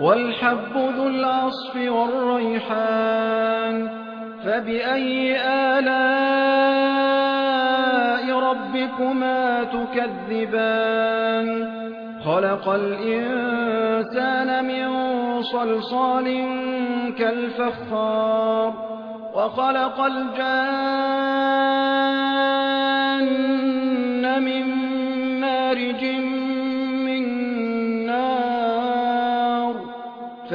والحب ذو العصف والريحان فبأي آلاء ربكما تكذبان؟ خلق الإنسان من صلصال كالفخار وخلق الجان من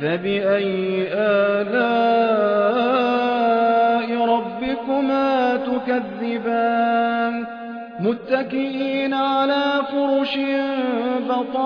فبأي آلاء ربكما تكذبان؟ متكئين على فرش بطائنها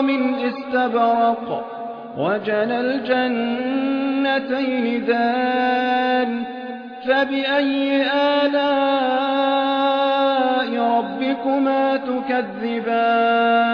من استبرق وجنى الجنتين دان. فبأي آلاء ربكما تكذبان؟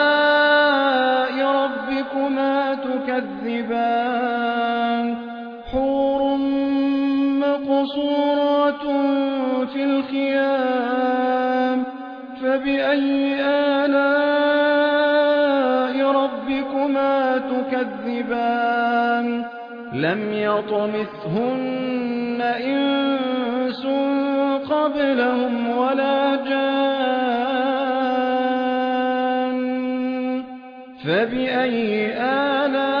مقصورات في الخيام فبأي آلاء ربكما تكذبان؟ لم يطمثهن إنس قبلهم ولا جان فبأي آلاء